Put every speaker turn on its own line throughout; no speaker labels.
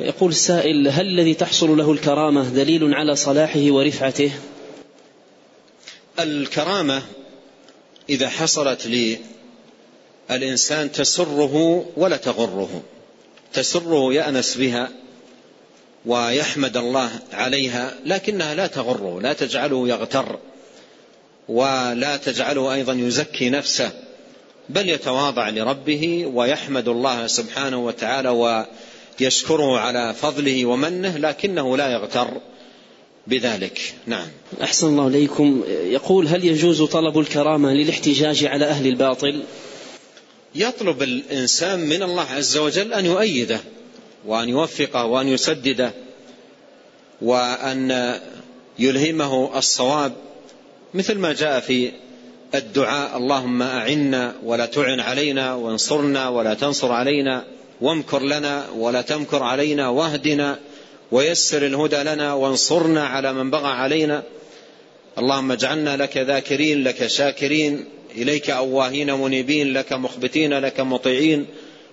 يقول السائل هل الذي تحصل له الكرامة دليل على صلاحه ورفعته؟
الكرامة إذا حصلت للإنسان تسره ولا تغره. تسره يأنس بها ويحمد الله عليها لكنها لا تغره لا تجعله يغتر ولا تجعله أيضا يزكي نفسه بل يتواضع لربه ويحمد الله سبحانه وتعالى ويشكره على فضله ومنه لكنه لا يغتر بذلك. نعم.
أحسن الله إليكم. يقول هل يجوز طلب الكرامة للاحتجاج على أهل الباطل؟
يطلب الإنسان من الله عز وجل أن يؤيده وأن يوفقه وأن يسدده وأن يلهمه الصواب مثل ما جاء في الدعاء اللهم أعنا ولا تعن علينا وانصرنا ولا تنصر علينا. وامكر لنا ولا تمكر علينا واهدنا ويسر الهدى لنا وانصرنا على من بغى علينا. اللهم اجعلنا لك ذاكرين لك شاكرين إليك أواهين منيبين لك مخبتين لك مطيعين.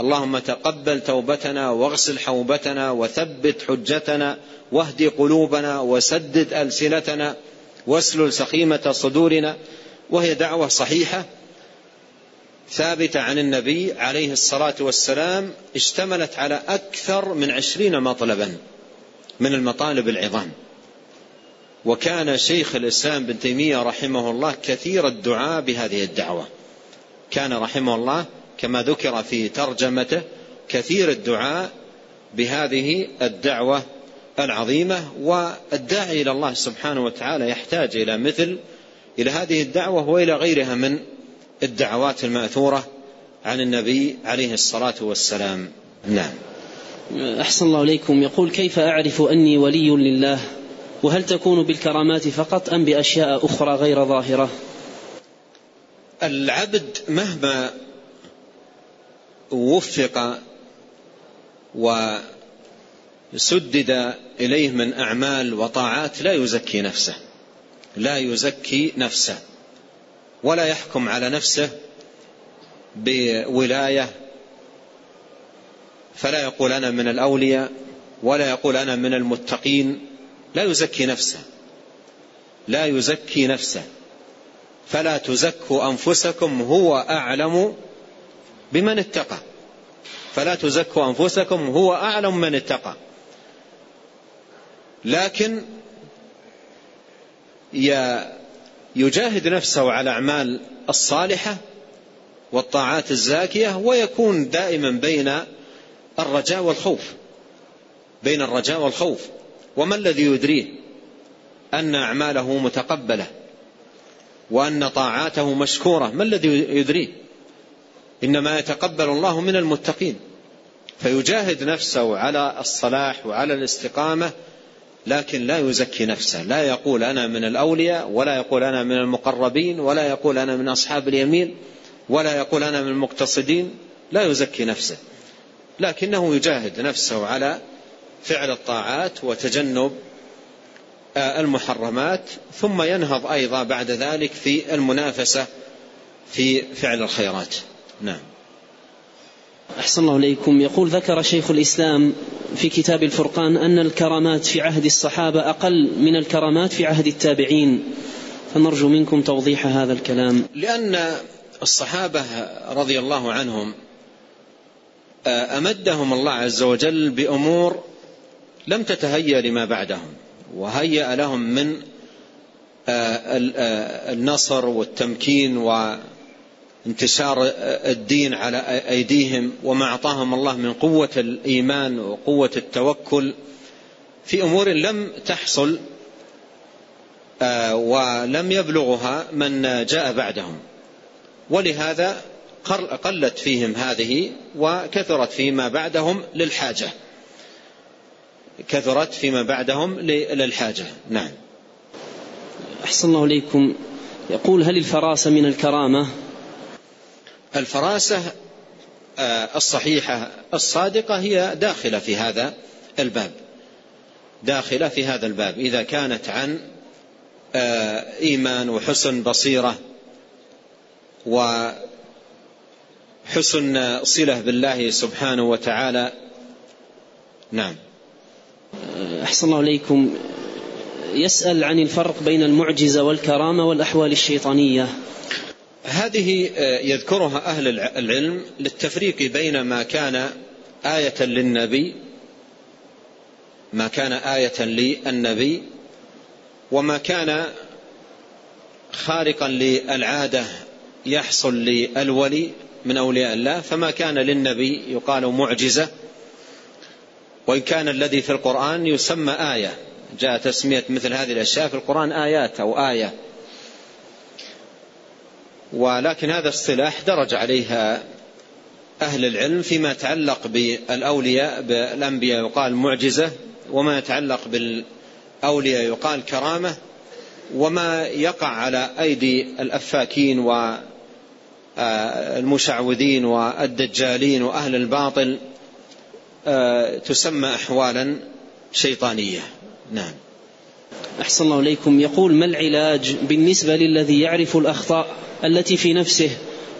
اللهم تقبل توبتنا واغسل حوبتنا وثبت حجتنا واهد قلوبنا وسدد ألسنتنا واسلل سخيمة صدورنا. وهي دعوة صحيحة ثابتة عن النبي عليه الصلاة والسلام اشتملت على أكثر من عشرين مطلبا من المطالب العظام. وكان شيخ الإسلام بن تيمية رحمه الله كثير الدعاء بهذه الدعوة. كان رحمه الله كما ذكر في ترجمته كثير الدعاء بهذه الدعوة العظيمة والداعي إلى الله سبحانه وتعالى يحتاج إلى مثل إلى هذه الدعوة وإلى غيرها من الدعوات المأثورة عن النبي عليه الصلاة والسلام. نعم.
أحسن الله إليكم. يقول كيف أعرف أني ولي لله؟ وهل تكون بالكرامات فقط أم بأشياء أخرى غير ظاهرة؟
العبد مهما وفق وسدد إليه من أعمال وطاعات لا يزكي نفسه. لا يزكي نفسه. ولا يحكم على نفسه بولاية فلا يقول أنا من الأولياء ولا يقول أنا من المتقين. لا يزكي نفسه لا يزكي نفسه. فلا تزكوا أنفسكم هو أعلم بمن اتقى. فلا تزكوا أنفسكم هو أعلم من اتقى. لكن يجاهد نفسه على الاعمال الصالحة والطاعات الزاكية ويكون دائما بين الرجاء والخوف بين الرجاء والخوف. وما الذي يدريه؟ أن أعماله متقبلة وأن طاعاته مشكورة. ما الذي يدريه؟ إنما يتقبل الله من المتقين. فيجاهد نفسه على الصلاح وعلى الاستقامة لكن لا يزكي نفسه لا يقول أنا من الأولياء ولا يقول أنا من المقربين ولا يقول أنا من أصحاب اليمين ولا يقول أنا من المقتصدين لا يزكي نفسه. لكنه يجاهد نفسه على فعل الطاعات وتجنب آه، المحرمات ثم ينهض أيضا بعد ذلك في المنافسة في فعل الخيرات. نعم.
أحسن الله إليكم. يقول ذكر شيخ الإسلام في كتاب الفرقان أن الكرامات في عهد الصحابة أقل من الكرامات في عهد التابعين. فنرجو منكم توضيح هذا الكلام.
لأن الصحابة رضي الله عنهم آه، أمدهم الله عز وجل بأمور لم تتهيأ لما بعدهم وهيأ لهم من آه، آه، النصر والتمكين وانتشار الدين على أيديهم وما أعطاهم الله من قوة الإيمان وقوة التوكل في أمور لم تحصل ولم يبلغها من جاء بعدهم. ولهذا قلت فيهم هذه وكثرت فيما بعدهم للحاجة. كثرت فيما بعدهم للحاجة. نعم.
أحسن الله إليكم. يقول هل الفراسة من الكرامة؟
الفراسة آه، الصحيحة الصادقة هي داخلة في هذا الباب. داخلة في هذا الباب. إذا كانت عن آه، إيمان وحسن بصيرة وحسن صلة بالله سبحانه وتعالى. نعم.
أحسن الله إليكم يسأل عن الفرق بين المعجزة والكرامة والأحوال الشيطانية.
هذه يذكرها أهل العلم للتفريق بين ما كان آية للنبي ما كان آية للنبي وما كان خارقا للعادة يحصل للولي من أولياء الله فما كان للنبي يقال معجزة. وإن كان الذي في القرآن يسمى آية. جاء تسمية مثل هذه الأشياء في القرآن آيات أو آية. ولكن هذا الصلاح درج عليها أهل العلم فيما يتعلق بالأولياء بالأنبياء يقال معجزة وما يتعلق بالأولياء يقال كرامة وما يقع على أيدي الأفاكين والمشعوذين والدجالين وأهل الباطل آه، تسمى أحوالا شيطانية. نعم.
أحسن الله إليكم. يقول ما العلاج بالنسبة للذي يعرف الأخطاء التي في نفسه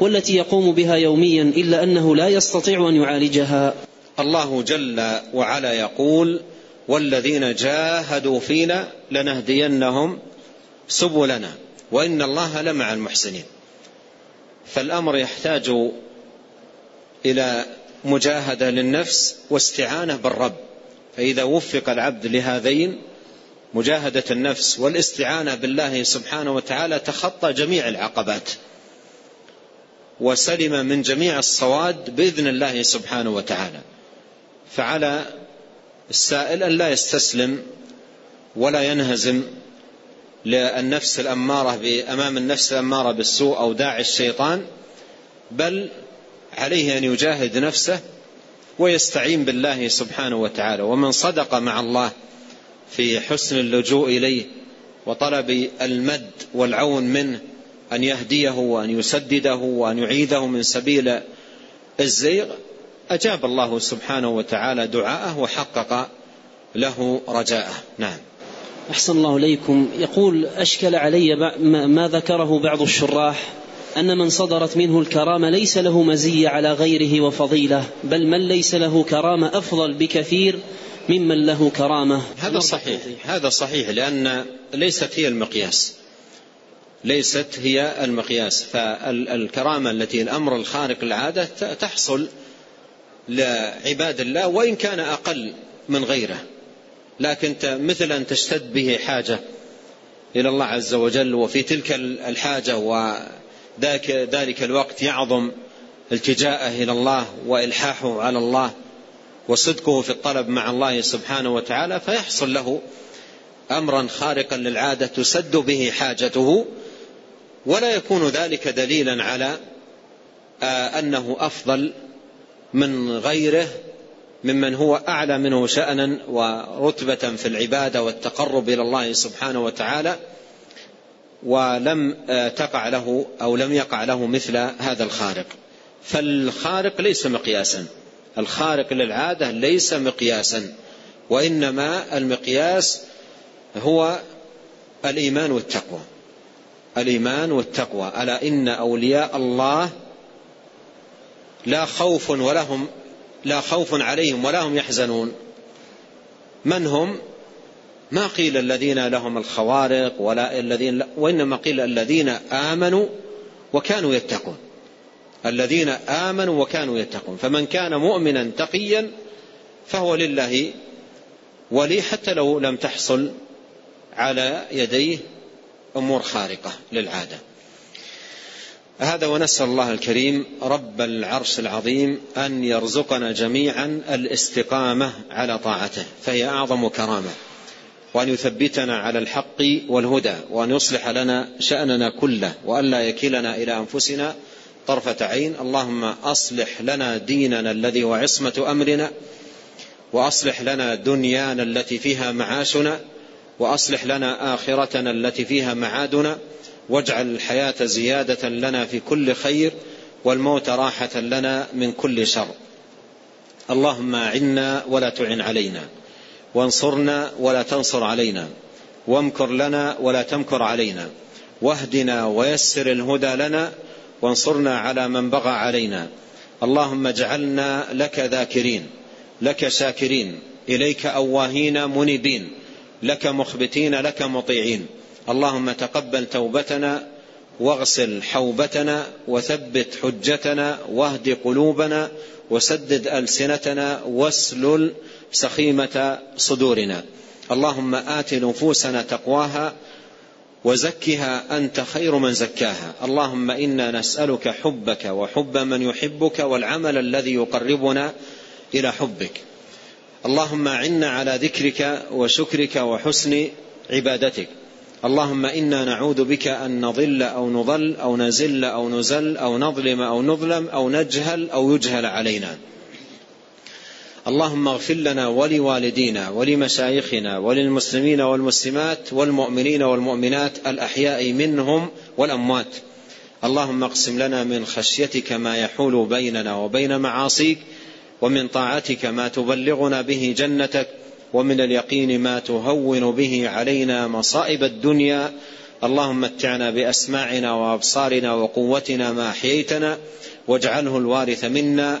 والتي يقوم بها يوميا إلا أنه لا يستطيع أن يعالجها؟
الله جل وعلا يقول والذين جاهدوا فينا لنهدينهم سبلنا وإن الله لمع المحسنين. فالأمر يحتاج إلى مجاهدة للنفس واستعانة بالرب. فإذا وفق العبد لهذين مجاهدة النفس والاستعانة بالله سبحانه وتعالى تخطى جميع العقبات. وسلم من جميع الصواد بإذن الله سبحانه وتعالى. فعلى السائل أن لا يستسلم ولا ينهزم للنفس الأمارة أمام النفس الأمارة بالسوء أو داعي الشيطان بل عليه أن يجاهد نفسه ويستعين بالله سبحانه وتعالى. ومن صدق مع الله في حسن اللجوء إليه وطلب المد والعون منه أن يهديه وأن يسدده وأن يعيده من سبيل الزيغ. أجاب الله سبحانه وتعالى دعاءه وحقق له رجاءه. نعم.
أحسن الله إليكم. يقول أشكل علي ما ذكره بعض الشراح أن من صدرت منه الكرامة ليس له مزية على غيره وفضيلة بل من ليس له كرامة أفضل بكثير ممن له كرامة.
هذا صحيح. هذا صحيح لأن ليست هي المقياس. ليست هي المقياس. فالكرامة التي الأمر الخارق العادة تحصل لعباد الله وإن كان أقل من غيره. لكن مثل أن تشتد به حاجة إلى الله عز وجل وفي تلك الحاجة وذلك الوقت يعظم التجاءه إلى الله وإلحاحه على الله. وصدقه في الطلب مع الله سبحانه وتعالى فيحصل له أمرا خارقا للعادة تسد به حاجته ولا يكون ذلك دليلا على آه، أنه أفضل من غيره ممن هو أعلى منه شأنا ورتبة في العبادة والتقرب إلى الله سبحانه وتعالى ولم آه، تقع له أو لم يقع له مثل هذا الخارق. فالخارق ليس مقياسا. الخارق للعادة ليس مقياسا وإنما المقياس هو الإيمان والتقوى. الإيمان والتقوى. ألا إن أولياء الله لا خوف ولهم لا خوف عليهم ولا هم يحزنون. من هم؟ ما قيل الذين لهم الخوارق ولا الذين وإنما قيل الذين آمنوا وكانوا يتقون. الذين آمنوا وكانوا يتقون. فمن كان مؤمنا تقيا فهو لله ولي حتى لو لم تحصل على يديه أمور خارقة للعادة. هذا ونسأل الله الكريم رب العرش العظيم أن يرزقنا جميعا الاستقامة على طاعته فهي أعظم كرامة. وأن يثبتنا على الحق والهدى وأن يصلح لنا شأننا كله وأن لا يكلنا إلى أنفسنا طرفة عين اللهم أصلح لنا ديننا الذي هو عصمة أمرنا وأصلح لنا دنيانا التي فيها معاشنا وأصلح لنا آخرتنا التي فيها معادنا واجعل الحياة زيادة لنا في كل خير والموت راحة لنا من كل شر. اللهم أعنا ولا تعن علينا وانصرنا ولا تنصر علينا وامكر لنا ولا تمكر علينا واهدنا ويسر الهدى لنا وانصرنا على من بغى علينا. اللهم اجعلنا لك ذاكرين لك شاكرين إليك أواهين منيبين لك مخبتين لك مطيعين. اللهم تقبل توبتنا واغسل حوبتنا وثبت حجتنا واهد قلوبنا وسدد ألسنتنا واسلل سخيمة صدورنا. اللهم آت نفوسنا تقواها وزكها أنت خير من زكاها. اللهم إنا نسألك حبك وحب من يحبك والعمل الذي يقربنا إلى حبك. اللهم عنا على ذكرك وشكرك وحسن عبادتك. اللهم إنا نعوذ بك أن نضل أو نضل أو نزل أو نزل أو نظلم أو نظلم أو نجهل أو يجهل علينا. اللهم اغفر لنا ولوالدينا ولمشايخنا وللمسلمين والمسلمات والمؤمنين والمؤمنات الأحياء منهم والأموات. اللهم اقسم لنا من خشيتك ما يحول بيننا وبين معاصيك ومن طاعتك ما تبلغنا به جنتك ومن اليقين ما تهون به علينا مصائب الدنيا. اللهم متعنا بأسماعنا وأبصارنا وقوتنا ما أحييتنا واجعله الوارث منا